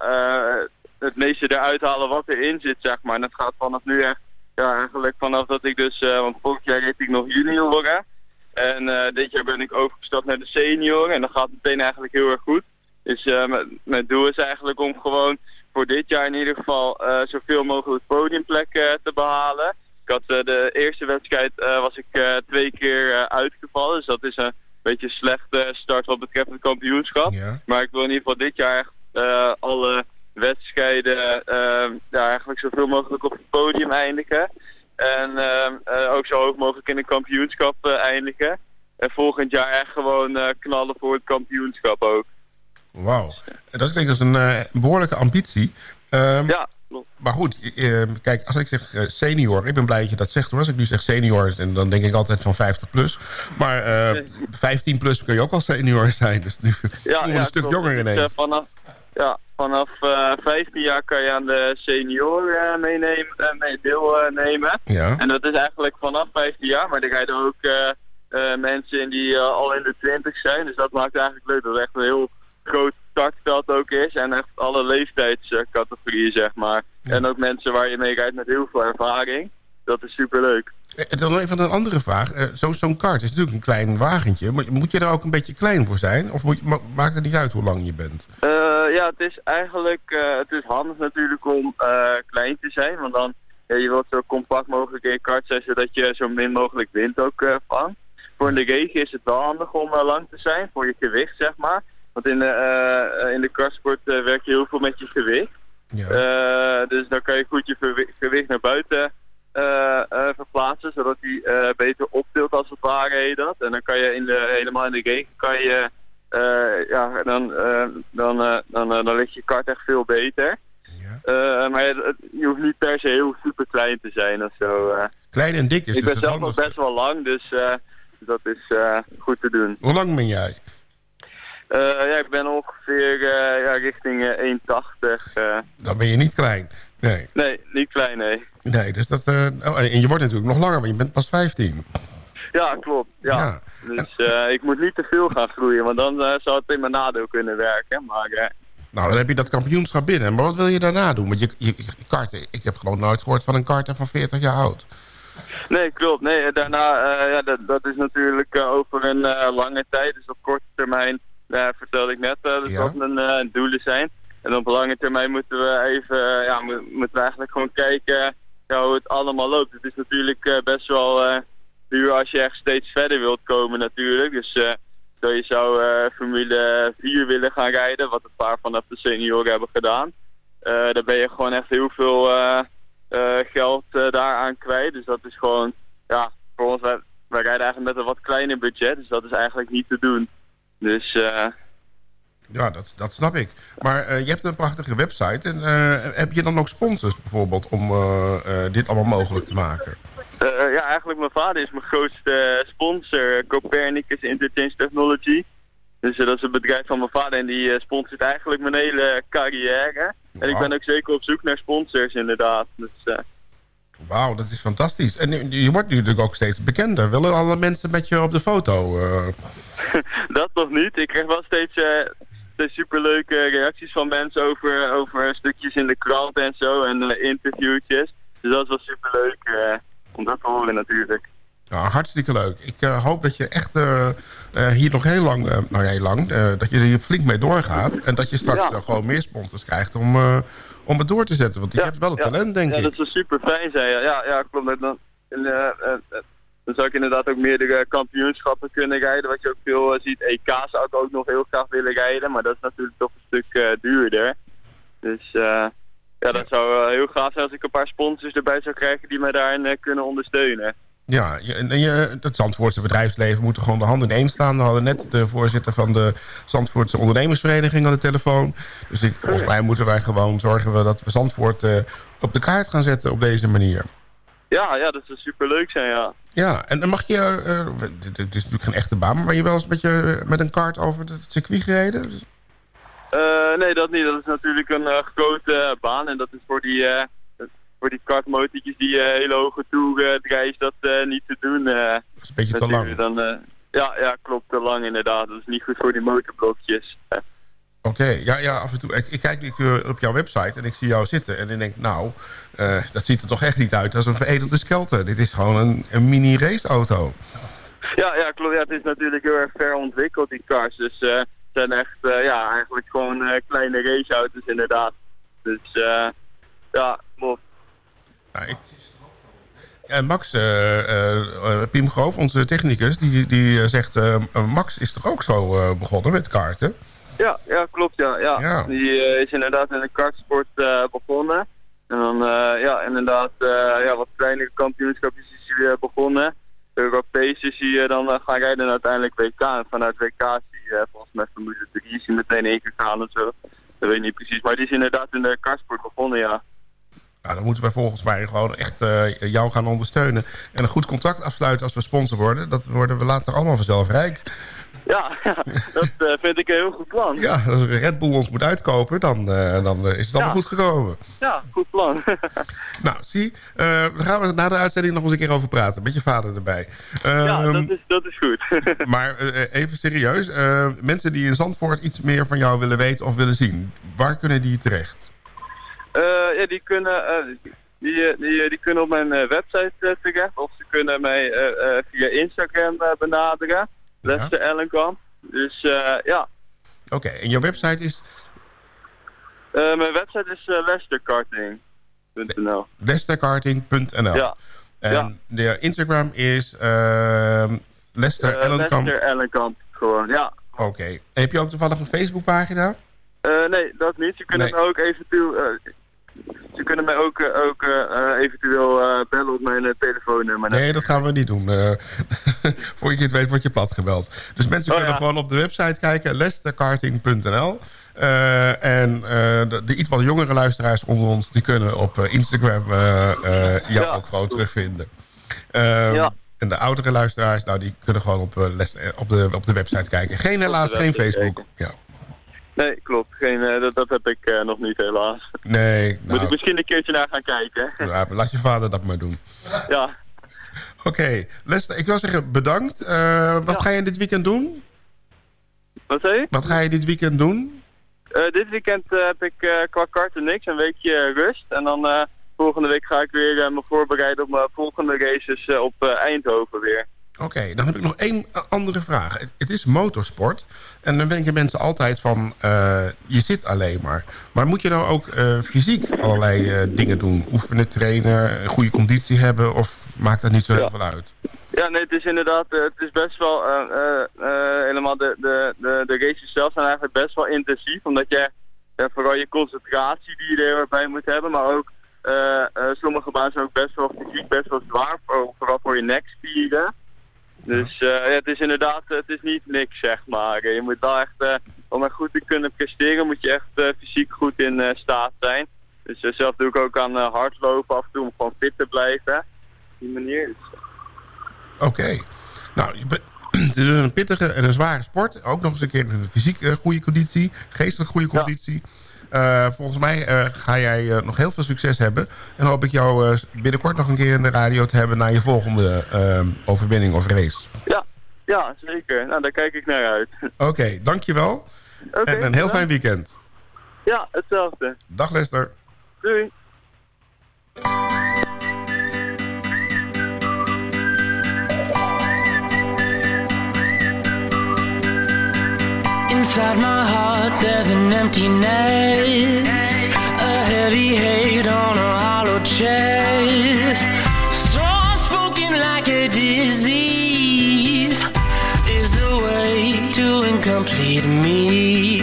het meeste eruit halen wat erin zit, zeg maar. En dat gaat vanaf nu echt, ja, eigenlijk vanaf dat ik dus, want vorig jaar reed ik nog junioren. En dit jaar ben ik overgestapt naar de senioren. En dat gaat meteen eigenlijk heel erg goed. Dus mijn- mijn doel is eigenlijk om gewoon voor dit jaar in ieder geval eh, zoveel mogelijk podiumplekken te behalen. Ik had eh, de eerste wedstrijd eh, was ik eh, twee keer eh, uitgevallen. Dus dat is een beetje een slechte start wat betreft het kampioenschap. Maar ik wil in ieder geval dit jaar echt eh, alle wedstrijden eh, ja, eigenlijk zoveel mogelijk op het podium eindigen. En eh, eh, ook zo hoog mogelijk in het kampioenschap eh, eindigen. En volgend jaar echt gewoon eh, knallen voor het kampioenschap ook. Wauw. Dat klinkt als een eh, behoorlijke ambitie. Ehm, ja, Maar goed, eh, kijk, als ik zeg eh, senior... Ik ben blij dat je dat zegt hoor. Als ik nu zeg senior, en dan denk ik altijd van 50 plus. Maar eh 15 plus kun je ook al senior zijn. Dus nu voel me een stuk klopt. jonger ineens. vanaf ja, vanaf eh 15 jaar kan je aan de senior meenemen, mee deelnemen. Ja. En dat is eigenlijk vanaf 15 jaar, maar er rijden ook eh, eh, mensen in die al in de 20 zijn. Dus dat maakt eigenlijk leuk dat het echt een heel groot startveld ook is. En echt alle leeftijdscategorieën, zeg maar. En ook mensen waar je mee rijdt met heel veel ervaring. Dat is superleuk. Eh, Dan even een andere vraag. Eh, zo- Zo'n kart is natuurlijk een klein wagentje. Maar moet je er ook een beetje klein voor zijn? Of moet je, ma- maakt het niet uit hoe lang je bent? Eh, ja, het is eigenlijk eh, het is handig natuurlijk om eh, klein te zijn. Want dan ja, je wilt zo compact mogelijk in je kart zijn, zodat je zo min mogelijk wind ook eh, vangt. Voor de regen is het wel handig om eh, lang te zijn, voor je gewicht zeg maar. Want in de, eh, eh, in de kartsport eh, werk je heel veel met je gewicht. Eh, dus dan kan je goed je gewicht naar buiten verplaatsen, zodat die beter optilt als het ware heet dat. En dan kan je in de, helemaal in de regen kan je, ja, dan, eh, dan, dan, dan ligt je kart echt veel beter. Eh, maar je hoeft niet per se heel super klein te zijn of zo. Klein en dik is ik dus ben zelf nog best wel lang, dus eh, dat is goed te doen. Hoe lang ben jij? Eh, ja, ik ben ongeveer eh, ja, richting eh, 1,80. eh. Dan ben je niet klein. Nee. nee, niet klein, nee. Nee, dus dat... oh, en je wordt natuurlijk nog langer, want je bent pas 15. Ja, klopt. Ja. Ja. Dus ik moet niet te veel gaan groeien, want dan zou het in mijn nadeel kunnen werken. Maar Nou, dan heb je dat kampioenschap binnen. Maar wat wil je daarna doen? Want je, je, je karten, ik heb gewoon nooit gehoord van een karter van 40 jaar oud. Nee, klopt. Nee, daarna, ja, dat, dat is natuurlijk over een lange tijd. Dus op korte termijn, eh, vertelde ik net, eh, dus Ja. wat mijn eh, doelen zijn. En op lange termijn moeten we even, ja, mo- moeten we eigenlijk gewoon kijken ja, hoe het allemaal loopt. Het is natuurlijk best wel duur als je echt steeds verder wilt komen natuurlijk. Dus stel je zou Formule 4 willen gaan rijden, wat een paar vanaf de senioren hebben gedaan. Daar ben je gewoon echt heel veel geld daaraan kwijt. Dus dat is gewoon, ja, voor ons, wij, wij rijden eigenlijk met een wat kleiner budget. Dus dat is eigenlijk niet te doen. Dus eh, Ja, dat, dat snap ik. Maar eh, je hebt een prachtige website. En eh, heb je dan ook sponsors bijvoorbeeld om dit allemaal mogelijk te maken? ja, eigenlijk mijn vader is mijn grootste sponsor, Copernicus Interchange Technology. Dus dat is het bedrijf van mijn vader en die eh, sponsort eigenlijk mijn hele carrière. En ik ben ook zeker op zoek naar sponsors inderdaad. Dus, eh, Wauw, dat is fantastisch. En je- wordt nu natuurlijk ook steeds bekender. Willen alle mensen met je op de foto? eh? dat nog niet. Ik krijg wel steeds, eh steeds superleuke reacties van mensen over, over stukjes in de krant en zo. En eh, interviewtjes. Dus dat is wel superleuk om dat te horen natuurlijk. Nou, hartstikke leuk. Ik hoop dat je echt hier nog heel lang, nou heel lang, dat je er hier flink mee doorgaat. En dat je straks Ja. gewoon meer sponsors krijgt om, om het door te zetten. Want je hebt wel het talent, denk ja, ik. dat zou super fijn zijn. Ja, ja, ja klopt. Dan, en, eh, dan zou ik inderdaad ook meerdere kampioenschappen kunnen rijden. Wat je ook veel ziet. EK zou ik ook nog heel graag willen rijden. Maar dat is natuurlijk toch een stuk duurder. Dus ja, dat zou heel gaaf zijn als ik een paar sponsors erbij zou krijgen die mij daarin kunnen ondersteunen. Ja, en je, het Zandvoortse bedrijfsleven moet er gewoon de handen in één staan. We hadden net de voorzitter van de Zandvoortse ondernemersvereniging aan de telefoon. Dus ik, volgens mij moeten wij gewoon zorgen we dat we Zandvoort eh, op de kaart gaan zetten op deze manier. Ja, ja, dat zou super leuk zijn, ja. Ja, en dan mag je, eh, dit, dit is natuurlijk geen echte baan, maar ben je wel eens met, je, met een kart over het circuit gereden? Eh, nee, dat niet. Dat is natuurlijk een grote baan. En dat is voor die, voor die kartmotortjes die eh, hele hoge is dat eh, niet te doen. eh. Dat is een beetje te lang. Dan, ja, ja, klopt. Te lang inderdaad. Dat is niet goed voor die motorblokjes. Oké, ja, ja, af en toe. Ik, ik kijk nu eh, op jouw website en ik zie jou zitten. En ik denk, nou, dat ziet er toch echt niet uit als een veredelde skelter. Dit is gewoon een, een mini-raceauto. Ja, ja, klopt. Ja, het is natuurlijk heel erg ver ontwikkeld, die cars. Dus eh, het zijn echt, ja, eigenlijk gewoon kleine raceauto's inderdaad. Dus eh, ja, klopt. En Max, eh eh, eh, Piem Groof, onze technicus, die, die zegt... Max is toch ook zo begonnen met karten? Ja, ja, klopt, ja. ja. Ja. Die is inderdaad in de kartsport begonnen. En dan, ja, inderdaad, ja, wat kleinere kampioenschapjes is hij eh, begonnen. Europees is hij dan gaan rijden en uiteindelijk WK. En vanuit WK is hij volgens mij Formule 3 is hij meteen ingegaan of zo. Dat weet ik niet precies. Maar die is inderdaad in de kartsport begonnen, ja. Nou, dan moeten wij volgens mij gewoon echt eh, jou gaan ondersteunen. En een goed contract afsluiten als we sponsor worden. Dat worden we later allemaal vanzelf rijk. Ja, ja dat eh, vind ik een heel goed plan. Ja, als Red Bull ons moet uitkopen, dan, eh, dan is het allemaal Ja. goed gekomen. Ja, goed plan. Nou, zie, daar gaan we na de uitzending nog eens een keer over praten. Met je vader erbij. ja, Ehm, dat is, dat is goed. Maar even serieus. mensen die in Zandvoort iets meer van jou willen weten of willen zien. Waar kunnen die terecht? Eh, ja, die kunnen, eh, die, eh, die, die kunnen op mijn website terecht. Of ze kunnen mij via Instagram benaderen. Lester Ellenkamp. Dus ja, Oké, en jouw website is mijn website is uh, lesterkarting.nl. westerkarting.nl. Ja. En Ja. de Instagram is ehm Lester Eh, Ellenkamp. Lester Ellenkamp, gewoon, ja. Oké. Heb je ook toevallig een Facebookpagina? Eh, nee, dat niet. Kunnen Nee. mij ook eventueel... ze kunnen mij ook, eh, ook eh, eh, eventueel eh, bellen op mijn telefoonnummer. Nee, dat gaan we niet doen. Eh voor je het weet word je plat gebeld. Dus mensen Oh, kunnen ja. gewoon op de website kijken. lesterkarting.nl Eh, En eh, de, de iets wat jongere luisteraars onder ons... die kunnen op eh, Instagram eh, eh, jou ook gewoon terugvinden. Ehm, Ja. En de oudere luisteraars, nou, die kunnen gewoon op, Lester- op, de, op de website kijken. Geen helaas, geen Facebook. Ja. Nee, klopt. Geen, eh, dat, dat heb ik eh, nog niet helaas. Nee, Moet nou, ik misschien een keertje naar gaan kijken. ja, laat je vader dat maar doen. ja. Oké, Lester, ik wil zeggen bedankt. Eh, wat ga je dit weekend doen? Wat zei je? Wat ga je dit weekend doen? Dit weekend heb ik qua karten niks, een weekje rust. En dan volgende week ga ik weer me voorbereiden op mijn volgende races op Eindhoven weer. Oké, dan heb ik nog één andere vraag. Het, het is motorsport. En dan denken mensen altijd van, eh, je zit alleen maar. Maar moet je nou ook eh, fysiek allerlei eh, dingen doen? Oefenen, trainen, een goede conditie hebben? Of maakt dat niet zo heel veel uit? Ja, nee, het is inderdaad, het is best wel, helemaal de, de, de, de races zelf zijn eigenlijk best wel intensief. Omdat je vooral je concentratie die je er heel erg bij moet hebben, maar ook sommige banen zijn ook best wel fysiek, best wel zwaar, voor- vooral voor je nekspieren. Dus eh, ja, het is inderdaad, het is niet niks zeg maar. Je moet wel echt, eh, om er goed te kunnen presteren, moet je echt eh, fysiek goed in staat zijn. Dus zelf doe ik ook aan hardlopen af en toe om gewoon fit te blijven. Op die manier. Oké. Nou, je bent- het is dus een pittige en een zware sport. Ook nog eens een keer een fysiek goede conditie. Geestelijk goede conditie. Eh, volgens mij eh, ga jij eh, nog heel veel succes hebben. En hoop ik jou binnenkort nog een keer in de radio te hebben... naar je volgende eh, overwinning of race. Ja, ja, zeker. Nou, daar kijk ik naar uit. Oké, dankjewel. Oké, en een heel fijn weekend. Ja, hetzelfde. Dag Lester. Doei. Inside my heart, there's an emptiness, a heavy hate on a hollow chest. So unspoken like a disease is the way to incomplete me.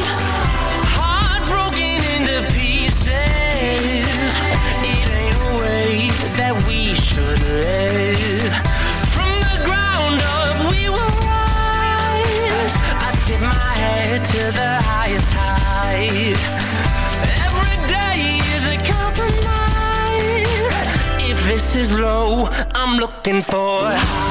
From the ground up, we will rise. I tip my head to the highest. Every day is a compromise. If this is low, I'm looking for Just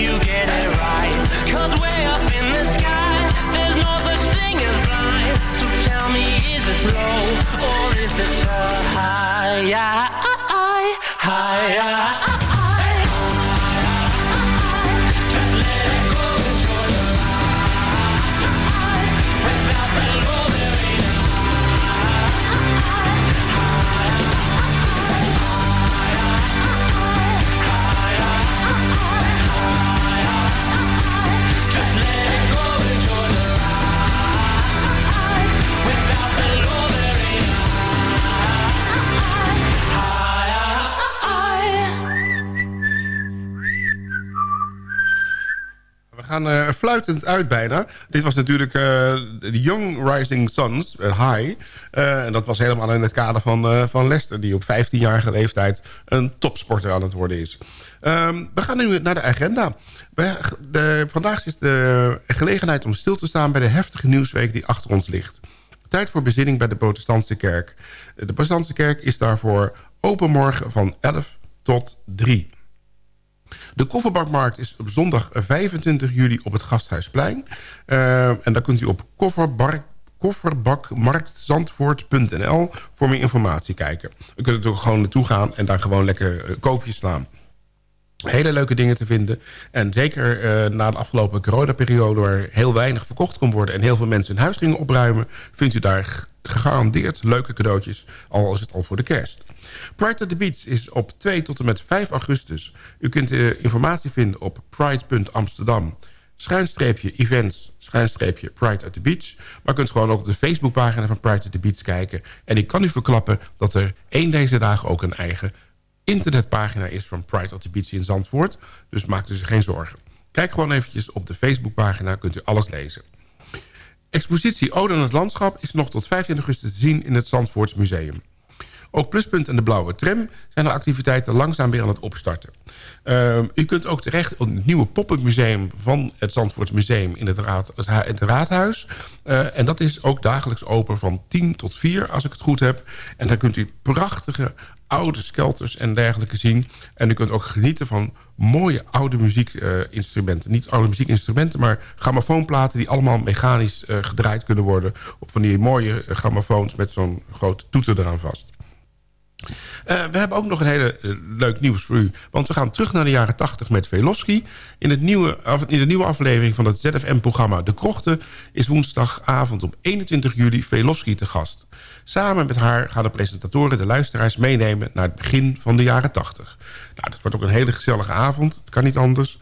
you get it right. Cause way up in the sky, there's no such thing as blind. So tell me, is this low or is this the high? High, high, high. Fluitend uit bijna. Dit was natuurlijk eh, de Young Rising Suns, eh, High. Eh, en dat was helemaal in het kader van, van Leicester... die op 15-jarige leeftijd een topsporter aan het worden is. Ehm, we gaan nu naar de agenda. De, vandaag is de gelegenheid om stil te staan... bij de heftige nieuwsweek die achter ons ligt. Tijd voor bezinning bij de protestantse kerk. De protestantse kerk is daarvoor open morgen van 11 tot 3. De kofferbakmarkt is op zondag 25 juli op het Gasthuisplein. Uh, en daar kunt u op kofferbakmarktzandvoort.nl voor meer informatie kijken. U kunt er ook gewoon naartoe gaan en daar gewoon lekker uh, koopjes slaan. Hele leuke dingen te vinden. En zeker na de afgelopen coronaperiode... waar heel weinig verkocht kon worden... en heel veel mensen hun huis gingen opruimen... vindt u daar gegarandeerd leuke cadeautjes... al is het al voor de kerst. Pride at the Beach is op 2 tot en met 5 augustus. U kunt uh, informatie vinden op pride.amsterdam schuinstreepje events, schuinstreepje Pride at the Beach. Maar u kunt gewoon ook op de Facebookpagina van Pride at the Beach kijken. En ik kan u verklappen dat er één deze dagen ook een eigen internetpagina is van Pride at the Beach in Zandvoort. Dus maak u zich geen zorgen. Kijk gewoon eventjes op de Facebookpagina, kunt u alles lezen. Expositie Ode aan het Landschap is nog tot 15 augustus te zien in het Zandvoorts Museum. Ook Pluspunt en de Blauwe Tram zijn de activiteiten langzaam weer aan het opstarten. Uh, u kunt ook terecht op het nieuwe pop-up museum van het Zandvoorts Museum in het, raad, het Raadhuis. Uh, en dat is ook dagelijks open van 10 tot 4, als ik het goed heb. En daar kunt u prachtige oude skelters en dergelijke zien. En u kunt ook genieten van mooie oude muziekinstrumenten. Niet oude muziekinstrumenten, maar grammofoonplaten... die allemaal mechanisch uh, gedraaid kunnen worden... op van die mooie grammofoons met zo'n grote toeter eraan vast. Uh, we hebben ook nog een hele uh, leuk nieuws voor u. Want we gaan terug naar de jaren 80 met Velofsky. In, het nieuwe, in de nieuwe aflevering van het ZFM-programma De Krochten... is woensdagavond op 21 juli Velofsky te gast. Samen met haar gaan de presentatoren de luisteraars meenemen... naar het begin van de jaren 80. Nou, dat wordt ook een hele gezellige avond. Het kan niet anders.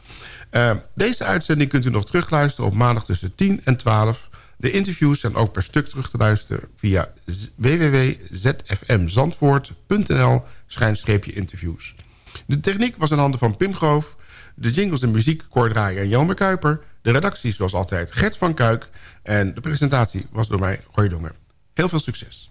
Uh, deze uitzending kunt u nog terugluisteren op maandag tussen 10 en 12... De interviews zijn ook per stuk terug te luisteren via www.zfmzandvoort.nl interviews. De techniek was in handen van Pim Groof. De jingles en muziek Cor Draaien en Jelmer Kuiper. De redactie zoals altijd Gert van Kuik. En de presentatie was door mij Roy Dongen. Heel veel succes.